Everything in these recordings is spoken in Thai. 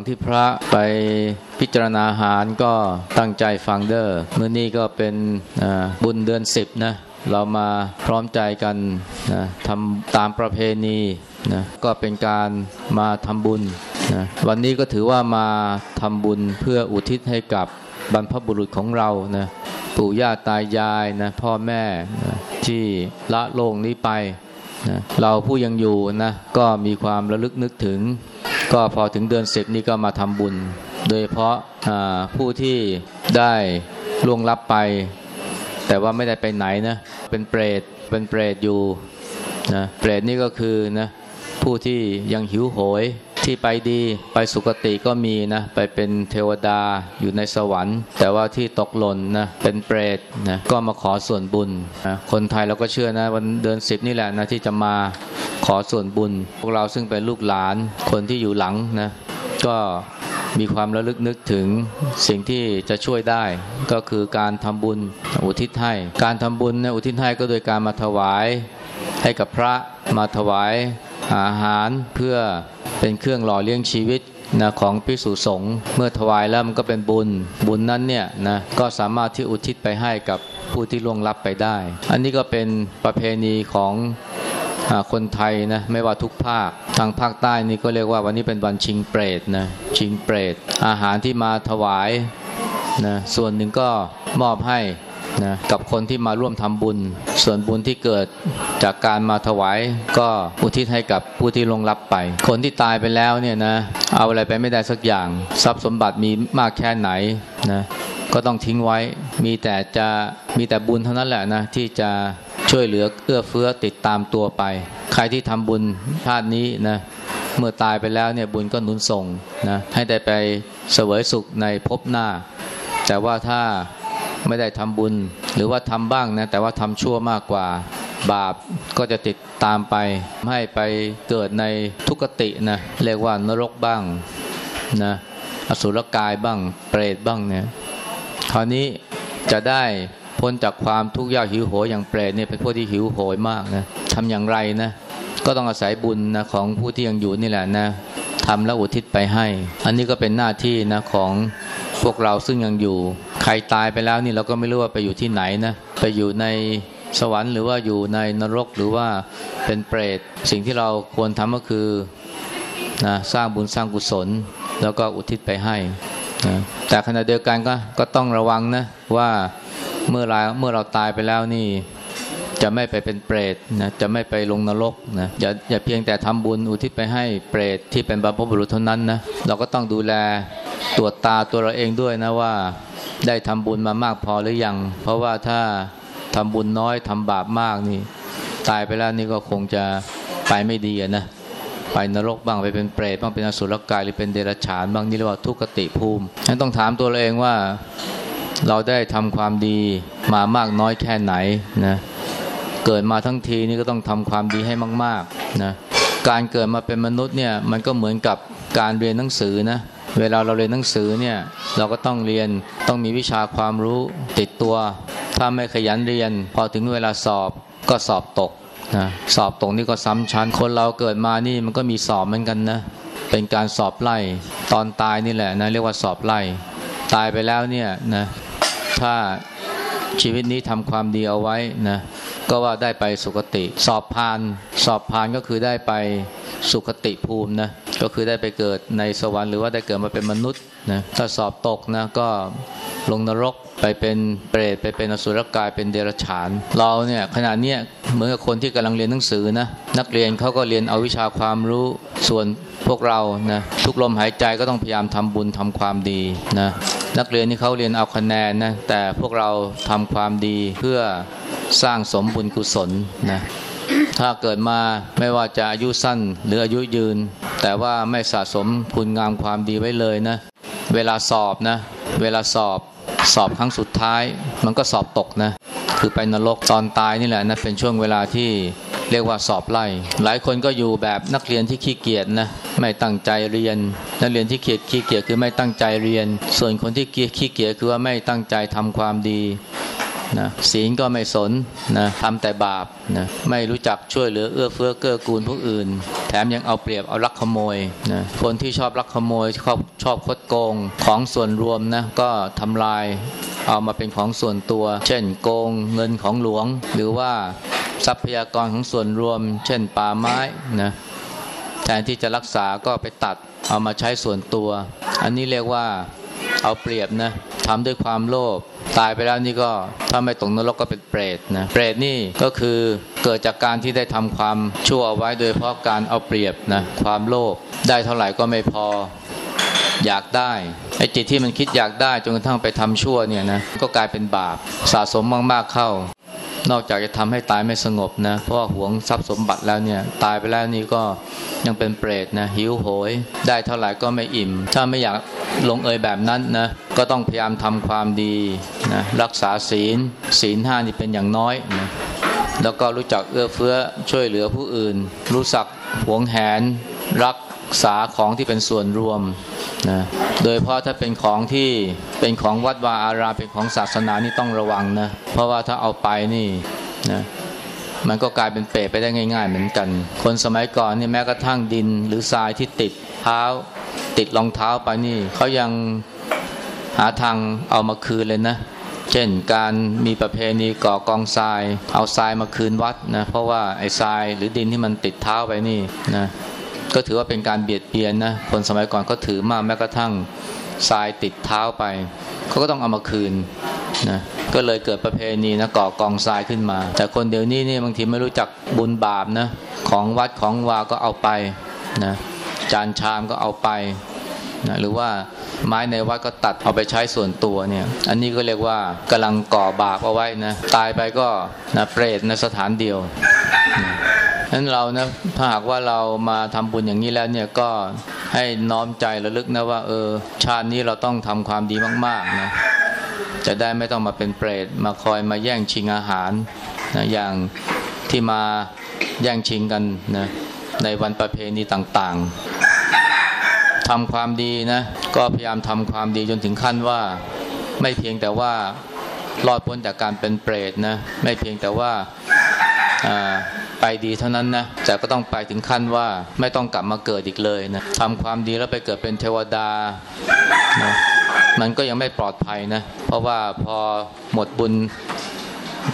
างที่พระไปพิจารณาอาหารก็ตั้งใจฟังเดอร์เมื่อนี้ก็เป็นบุญเดือนสิบนะเรามาพร้อมใจกันนะทำตามประเพณีนะก็เป็นการมาทำบุญนะวันนี้ก็ถือว่ามาทำบุญเพื่ออุทิศให้กับบรรพบุรุษของเรานะปู่ย่าตายายนะพ่อแม่นะที่ละโลกนี้ไปนะเราผู้ยังอยู่นะก็มีความระลึกนึกถึง ก็พอถึงเดือนสิบนี้ก็มาทำบุญ โดยเพราะผู้ที่ได้ล่วงลับไป แต่ว่าไม่ได้ไปไหนนะเป็นเปรตเป็นเปรตอยู่นะเปรตนี่ก็คือนะผู้ที่ยังหิวโหยที่ไปดีไปสุคติก็มีนะไปเป็นเทวดาอยู่ในสวรรค์ แต่ว่าที่ตกหล่นนะเป็นเปรตนะก็มาขอส่วนบุญนะคนไทยเราก็เชื่อนะวันเดือนสิบนี่แหละนะที่จะมา อส่วนบุญ พวกเราซึ่งเป็นลูกหลานคนที่อยู่หลังนะก็มีความระลึกนึกถึงสิ่งที่จะช่วยได้ ก็คือการทำบุญอุทิศให้ การทำบุญนะอุทิศให้ก็โดยการมาถวายให้กับพระมาถวายอาหารเพื่อเป็นเครื่องหล่อเลี้ยงชีวิตนะของพิสุสงฆ์เมื่อถวายแล้วมันก็เป็นบุญ บุญนั้นเนี่ยนะก็สามารถที่อุทิศไปให้กับผู้ที่ล่วงลับไปได้ อันนี้ก็เป็นประเพณีของ คนไทยนะไม่ว่าทุกภาคทางภาคใต้นี่ก็เรียกว่าวันนี้เป็นวันชิงเปรตนะชิงเปรต อาหารที่มาถวายนะส่วนหนึ่งก็มอบให้นะกับคนที่มาร่วมทำบุญ ส่วนบุญที่เกิดจากการมาถวาย ก็อุทิศให้กับผู้ที่ลงรับไป คนที่ตายไปแล้วเนี่ยนะเอาอะไรไปไม่ได้สักอย่าง ทรัพย์สมบัติมีมากแค่ไหนนะก็ต้องทิ้งไว้มีแต่จะมีแต่บุญเท่านั้นแหละนะที่จะ ช่วยเหลือเอื้อเฟื้อติดตามตัวไป ใครที่ทำบุญชาตินี้นะเมื่อตายไปแล้วเนี่ยบุญก็หนุนส่งนะให้ได้ไปเสวยสุขในภพหน้า แต่ว่าถ้าไม่ได้ทำบุญ หรือว่าทำบ้างนะแต่ว่าทำชั่วมากกว่าบาปก็จะติดตามไป ให้ไปเกิดในทุกตินะเรียกว่านรกบ้างนะอสุรกายบ้างเปรตบ้างเนี่ยคราวนี้จะได้ พ้นจากความทุกข์ยากหิวโหยอย่างเปรตเนี่ยเป็นพวกที่หิวโหยมากนะทำอย่างไรนะก็ต้องอาศัยบุญนะของผู้ที่ยังอยู่นี่แหละนะทำแล้วอุทิศไปให้ อันนี้ก็เป็นหน้าที่นะของพวกเราซึ่งยังอยู่ ใครตายไปแล้วนี่เราก็ไม่รู้ว่าไปอยู่ที่ไหนนะไปอยู่ในสวรรค์หรือว่าอยู่ในนรกหรือว่าเป็นเปรตสิ่งที่เราควรทำก็คือนะสร้างบุญสร้างกุศล แล้วก็อุทิศไปให้นะแต่ขณะเดียวกันก็ก็ต้องระวังนะว่า เมื่อเราเมื่อเราตายไปแล้วนี่ จะไม่ไปเป็นเปรตนะจะไม่ไปลงนรกนะอย่าอย่าเพียงแต่ทำบุญอุทิศไปให้เปรตที่เป็นบรรพบุรุษเท่านั้นนะเราก็ต้องดูแลตรวจตาตัวเราเองด้วยนะว่าได้ทำบุญมามากพอหรือยัง เพราะว่าถ้าทำบุญน้อยทำบาปมากนี่ ตายไปแล้วนี่ก็คงจะไปไม่ดีนะไปนรกบ้างไปเป็นเปรตบ้างเป็นอสุรกายหรือเป็นเดรัจฉานบ้างนี่เรียกว่าทุกขติภูมิฉะนั้นต้องถามตัวเราเองว่า เราได้ทำความดีมามากน้อยแค่ไหนนะเกิดมาทั้งทีนี่ก็ต้องทำความดีให้มากๆนะการเกิดมาเป็นมนุษย์เนี่ยมันก็เหมือนกับการเรียนหนังสือนะเวลาเราเรียนหนังสือเนี่ยเราก็ต้องเรียนต้องมีวิชาความรู้ติดตัว ถ้าไม่ขยันเรียน พอถึงเวลาสอบก็สอบตกนะสอบตกนี่ก็ซ้ำชั้นคนเราเกิดมานี่มันก็มีสอบเหมือนกันนะเป็นการสอบไล่ตอนตายนี่แหละนะเรียกว่าสอบไล่ ตายไปแล้วเนี่ยนะถ้าชีวิตนี้ทำความดีเอาไว้นะก็ว่าได้ไปสุคติ สอบผ่าน สอบผ่านก็คือได้ไปสุคติภูมินะก็คือได้ไปเกิดในสวรรค์หรือว่าได้เกิดมาเป็นมนุษย์นะถ้าสอบตกนะก็ลงนรกไปเป็นเปรตไปเป็นอสุรกายเป็นเดรัจฉาน เราเนี่ยขณะนี้ยเหมือนกับคนที่กำลังเรียนหนังสือนะนักเรียนเขาก็เรียนเอาวิชาความรู้ส่วน วกเรานะทุกลมหายใจก็ต้องพยายามทำบุญทำความดีนะนักเรียนนี่เขาเรียนเอาคะแนนนะแต่พวกเราทำความดีเพื่อสร้างสมบุญกุศลนะถ้าเกิดมาไม่ว่าจะอายุสั้นหรืออายุยืน แต่ว่าไม่สะสมคุณงามความดีไว้เลยนะ เวลาสอบนะ เวลาสอบสอบครั้งสุดท้าย มันก็สอบตกนะ คือไปนรกตอนตายนี่แหละนะเป็นช่วงเวลาที่ เรียกว่าสอบไล่ หลายคนก็อยู่แบบนักเรียนที่ขี้เกียจนะไม่ตั้งใจเรียน นักเรียนที่เกียจขี้เกียจคือไม่ตั้งใจเรียน ส่วนคนที่เกียจขี้เกียจคือว่าไม่ตั้งใจทำความดีนะศีลก็ไม่สนนะทำแต่บาปนะไม่รู้จักช่วยเหลือเอื้อเฟื้อเกื้อกูลผู้อื่น แถมยังเอาเปรียบเอารักขโมยนะคนที่ชอบรักขโมยชอบชอบคดโกงของส่วนรวมนะก็ทำลายเอามาเป็นของส่วนตัว เช่นโกงเงินของหลวง หรือว่า ทรัพยากรของส่วนรวม เช่นป่าไม้นะแทนที่จะรักษาก็ไปตัดเอามาใช้ส่วนตัว อันนี้เรียกว่าเอาเปรียบนะทำด้วยความโลภตายไปแล้วนี่ก็ถ้าไม่ตกนรกก็เป็นเปรตนะเปรตนี่ก็คือเกิดจากการที่ได้ทำความชั่วไว้โดยเพราะการเอาเปรียบนะความโลภได้เท่าไหร่ก็ไม่พออยากได้ไอ้จิตที่มันคิดอยากได้จนกระทั่งไปทำชั่วเนี่ยนะก็กลายเป็นบาปสะสมมากๆเข้า นอกจากจะทำให้ตายไม่สงบนะ เพราะหวงทรัพย์สมบัติแล้วเนี่ยตายไปแล้วนี่ก็ยังเป็นเปรตนะหิวโหย ได้เท่าไหร่ก็ไม่อิ่ม ถ้าไม่อยากลงเอยแบบนั้นนะก็ต้องพยายามทำความดีนะรักษาศีล ศีลห้านี่เป็นอย่างน้อยนะแล้วก็รู้จักเอื้อเฟื้อช่วยเหลือผู้อื่น รู้สักหวงแหนรัก ษาของที่เป็นส่วนรวมนะโดยเพราะถ้าเป็นของที่เป็นของวัดวาอารามเป็นของศาสนานี่ต้องระวังนะ เพราะว่าถ้าเอาไปนี่นะมันก็กลายเป็นเปรตไปได้ง่าย ๆ เหมือนกัน คนสมัยก่อนนี่แม้กระทั่งดินหรือทรายที่ติดเท้า ติดรองเท้าไปนี่เขายังหาทางเอามาคืนเลยนะ เช่นการมีประเพณีก่อกองทราย เอาทรายมาคืนวัดนะ เพราะว่าไอ้ทรายหรือดินที่มันติดเท้าไปนี่นะ ก็ถือว่าเป็นการเบียดเบียนนะคนสมัยก่อนก็ถือมากแม้กระทั่งทรายติดเท้าไปเขาก็ต้องเอามาคืนนะก็เลยเกิดประเพณีนะก่อกองทรายขึ้นมา แต่คนเดี๋ยวนี้นี่บางทีไม่รู้จักบุญบาปนะของวัดของวาก็เอาไปนะจานชามก็เอาไปนะหรือว่าไม้ในวัดก็ตัดเอาไปใช้ส่วนตัวเนี่ย อันนี้ก็เรียกว่ากำลังก่อบาปเอาไว้นะตายไปก็นะเปรตในสถานเดียวนะ นั้นเรานะถ้าหากว่าเรามาทำบุญอย่างนี้แล้วเนี่ยก็ให้น้อมใจระลึกนะว่า เออ ชาตินี้เราต้องทำความดีมากๆนะจะได้ไม่ต้องมาเป็นเปรตมาคอยมาแย่งชิงอาหารนะอย่างที่มาแย่งชิงกันนะในวันประเพณีต่างๆทำความดีนะก็พยายามทำความดีจนถึงขั้นว่า ไม่เพียงแต่ว่ารอดพ้นจากการเป็นเปรตนะไม่เพียงแต่ว่า ไปดีเท่านั้นนะแต่ก็ต้องไปถึงขั้นว่าไม่ต้องกลับมาเกิดอีกเลยนะทำความดีแล้วไปเกิดเป็นเทวดานะมันก็ยังไม่ปลอดภัยนะเพราะว่าพอหมดบุญ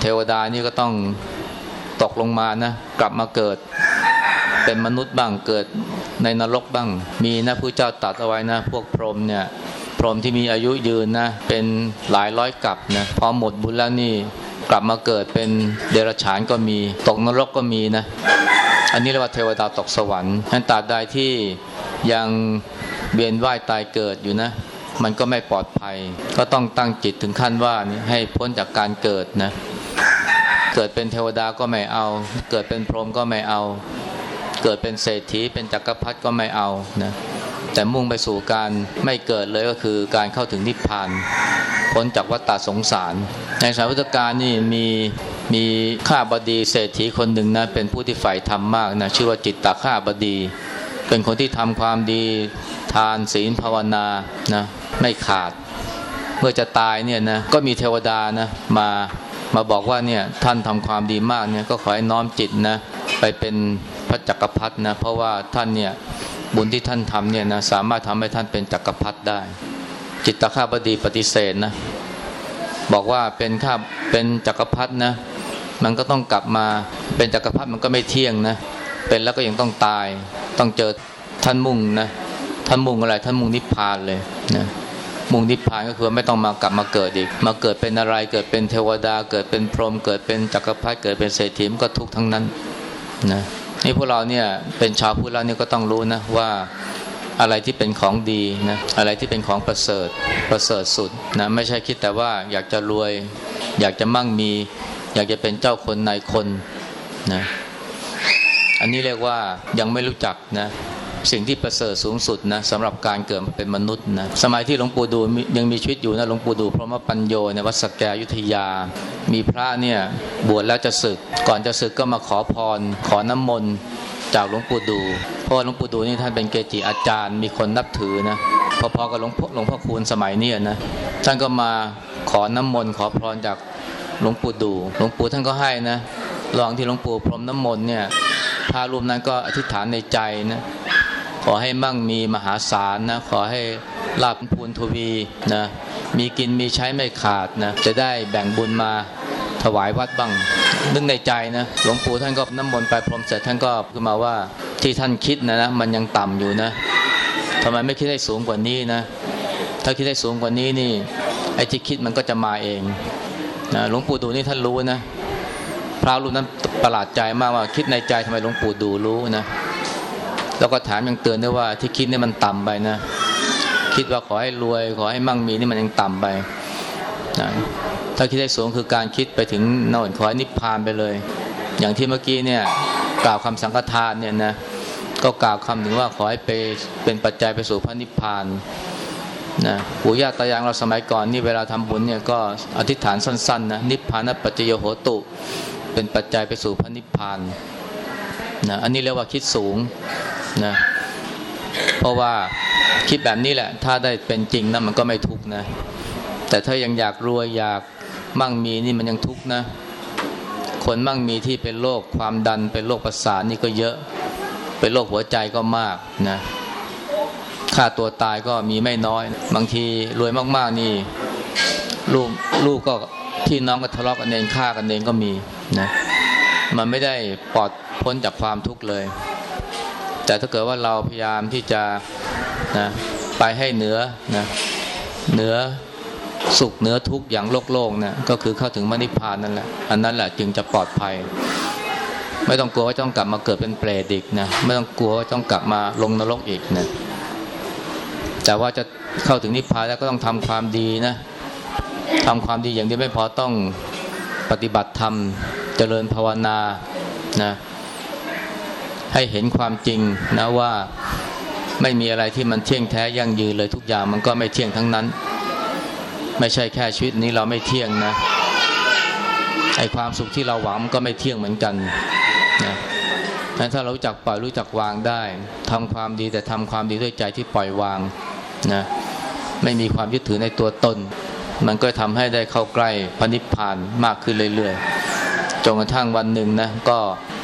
เทวดานี่ก็ต้องตกลงมานะกลับมาเกิดเป็นมนุษย์บ้างเกิดในนรกบ้าง มีนะผู้เจ้าตัดเอาไว้นะ พวกพรหมเนี่ยพรหมที่มีอายุยืนนะเป็นหลายร้อยกับนะพอหมดบุญแล้วนี่ กลับมาเกิดเป็นเดรัจฉานก็มีตกนรกก็มีนะ อันนี้เรียกว่าเทวดาตกสวรรค์ท่านตราบใดที่ยังเวียนว่ายตายเกิดอยู่นะ มันก็ไม่ปลอดภัย ก็ต้องตั้งจิตถึงขั้นว่านี่ให้พ้นจากการเกิดนะ เกิดเป็นเทวดาก็ไม่เอา เกิดเป็นพรหมก็ไม่เอา เกิดเป็นเศรษฐีเป็นจักรพรรดิก็ไม่เอานะ แต่มุ่งไปสู่การไม่เกิดเลยก็คือการเข้าถึงนิพพานพ้นจากวัฏฏสงสาร ในสายพุทธกาลนี่มีมีข้าบดีเศรษฐีคนหนึ่งนะเป็นผู้ที่ใฝ่ธรรมมากนะชื่อว่าจิตตาข้าบดี เป็นคนที่ทำความดีทานศีลภาวนานะไม่ขาด เมื่อจะตายเนี่ยนะก็มีเทวดานะมามาบอกว่าเนี่ยท่านทำความดีมากเนี่ยก็ขอให้น้อมจิตนะไปเป็นพระจักรพรรดินะเพราะว่าท่านเนี่ย บุญที่ท่านทำเนี่ยนะสามารถทำให้ท่านเป็นจักรพรรดิได้ จิตตข้าบดีปฏิเสธนะ บอกว่าเป็นข้าเป็นจักรพรรดินะ มันก็ต้องกลับมาเป็นจักรพรรดิมันก็ไม่เที่ยงนะ เป็นแล้วก็ยังต้องตาย ต้องเจอท่านมุ่งนะท่านมุ่งอะไรท่านมุ่งนิพพานเลยนะมุ่งนิพพานก็คือไม่ต้องมากลับมาเกิดอีก มาเกิดเป็นอะไรเกิดเป็นเทวดา เกิดเป็นพรหมเกิดเป็นจักรพรรดิเกิดเป็นเศรษฐีมันก็ทุกทั้งนั้นนะ นี่พวกเราเนี่ยเป็นชาวพุทธแล้วเนี่ยก็ต้องรู้นะว่าอะไรที่เป็นของดีนะอะไรที่เป็นของประเสริฐประเสริฐสุดนะไม่ใช่คิดแต่ว่าอยากจะรวย อยากจะมั่งมี อยากจะเป็นเจ้าคนนายคนนะอันนี้เรียกว่ายังไม่รู้จักนะ สิ่งที่ประเสริฐสูงสุดนะสำหรับการเกิดมาเป็นมนุษย์นะสมัยที่หลวงปู่ดูยังมีชีวิตอยู่นะหลวงปู่ดูพระมปัญโยในวัดสกแกยุทธยา มีพระเนี่ยบวชแล้วจะศึก ก่อนจะศึกก็มาขอพร ขอน้ำมนต์จากหลวงปู่ดูเพราะหลวงปู่ดูนี่ท่านเป็นเกจิอาจารย์มีคนนับถือนะพอๆกับหลวงพ่อหลวงพ่อคูณสมัยนี้นะท่านก็มาขอน้ำมนต์ขอพรจากหลวงปู่ดูหลวงปู่ท่านก็ให้นะลองที่หลวงปู่พรมน้ำมนต์เนี่ยพระรูปนั้นก็อธิษฐานในใจนะ ขอให้มั่งมีมหาศาลนะขอให้ลาภพูนทวีนะมีกินมีใช้ไม่ขาดนะจะได้แบ่งบุญมาถวายวัดบ้างนึกในใจนะหลวงปู่ท่านก็น้ำมนต์ไปพรมเสร็จท่านก็ขึ้นมาว่าที่ท่านคิดนะนะมันยังต่ำอยู่นะทำไมไม่คิดให้สูงกว่านี้นะถ้าคิดให้สูงกว่านี้นี่ไอ้ที่คิดมันก็จะมาเองนะหลวงปู่ดูนี่ท่านรู้นะพระรูปนั้นประหลาดใจมากว่าคิดในใจทำไมหลวงปู่ดูรู้นะ แล้วก็ถามยังเตือนด้วยว่าที่คิดนี่มันต่ำไปนะ คิดว่าขอให้รวย ขอให้มั่งมีนี่มันยังต่ำไปนะถ้าคิดให้สูงคือการคิดไปถึงน่นขอให้นิพพานไปเลย อย่างที่เมื่อกี้เนี่ยกล่าวคำสังฆทานเนี่ยนะก็กล่าวคำถึงว่าขอให้ไปเป็นปัจจัยไปสู่พระนิพพานนะปู่ย่าตายายเราสมัยก่อนนี่เวลาทำบุญเนี่ยก็อธิษฐานสั้นๆนะนิพพานปัจจโยโหตุเป็นปัจจัยไปสู่พระนิพพานนะอันนี้เรียกว่าคิดสูง นะ เพราะว่าคิดแบบนี้แหละ ถ้าได้เป็นจริงนะมันก็ไม่ทุกนะ แต่ถ้ายังอยากรวยอยากมั่งมีนี่มันยังทุกนะ คนมั่งมีที่เป็นโรคความดันเป็นโรคประสาทนี่ก็เยอะ เป็นโรคหัวใจก็มากนะค่าตัวตายก็มีไม่น้อย บางทีรวยมากๆนี่ลูกลูกก็พี่น้องก็ทะเลาะกันเองฆ่ากันเองก็มีนะมันไม่ได้ปลอดพ้นจากความทุกข์เลย แต่ถ้าเกิดว่าเราพยายามที่จะนะไปให้เหนือนะเหนือสุขเหนือทุกข์อย่างโลกโลกนะก็คือเข้าถึงมรรคผานนั่นแหละอันนั้นแหละจึงจะปลอดภัย ไม่ต้องกลัวว่าต้องกลับมาเกิดเป็นเปรตอีกนะไม่ต้องกลัวว่าต้องกลับมาลงนรกอีกนะแต่ว่าจะเข้าถึงนิพพานแล้วก็ต้องทำความดีนะทำความดีอย่างเดียวไม่พอต้องปฏิบัติธรรมเจริญภาวนานะ ให้เห็นความจริงนะว่าไม่มีอะไรที่มันเที่ยงแท้ยั่งยืนเลยทุกอย่างมันก็ไม่เที่ยงทั้งนั้น ไม่ใช่แค่ชีวิตนี้เราไม่เที่ยงนะไอความสุขที่เราหวังมันก็ไม่เที่ยงเหมือนกันนะถ้าเรารู้จักปล่อยรู้จักวางได้ทำความดีแต่ทำความดีด้วยใจที่ปล่อยวางนะไม่มีความยึดถือในตัวตน มันก็ทำให้ได้เข้าใกล้พระนิพพานมากขึ้นเรื่อยๆจนกระทั่งวันหนึ่งนะก็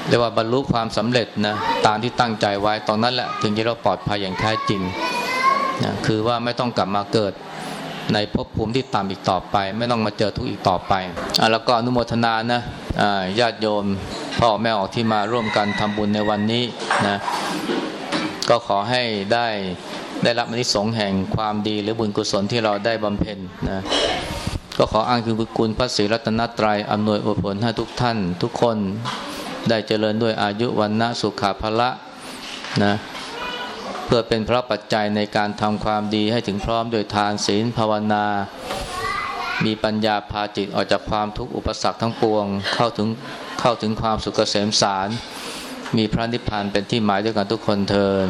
เรียกว่าบรรลุความสำเร็จนะตามที่ตั้งใจไว้ตอนนั้นแหละถึงจะเราปลอดภัยอย่างแท้จริงนะคือว่าไม่ต้องกลับมาเกิดในภพภูมิที่ต่ำอีกต่อไป ไม่ต้องมาเจอทุกข์อีกต่อไปอะแล้วก็อนุโมทนานะญาติโยมพ่อแม่ออกที่มาร่วมกันทำบุญในวันนี้นะก็ขอให้ได้ได้รับอนิสงส์แห่งความดีหรือบุญกุศลที่เราได้บำเพ็ญนะก็ขออ้างคือคุณพระศรีรัตนตรัยอำนวยอวยผลให้ทุกท่าน ทุกคน ได้เจริญด้วยอายุวันนะสุขาภละนะเพื่อเป็นพระปัจจัยในการทำความดีให้ถึงพร้อมโดยทานศีลภาวนา มีปัญญาพาจิตออกจากความทุกข์อุปสรรคทั้งปวง เข้าถึงเข้าถึงความสุขเกษมสาร มีพระนิพพานเป็นที่หมายด้วยกันทุกคนเทิน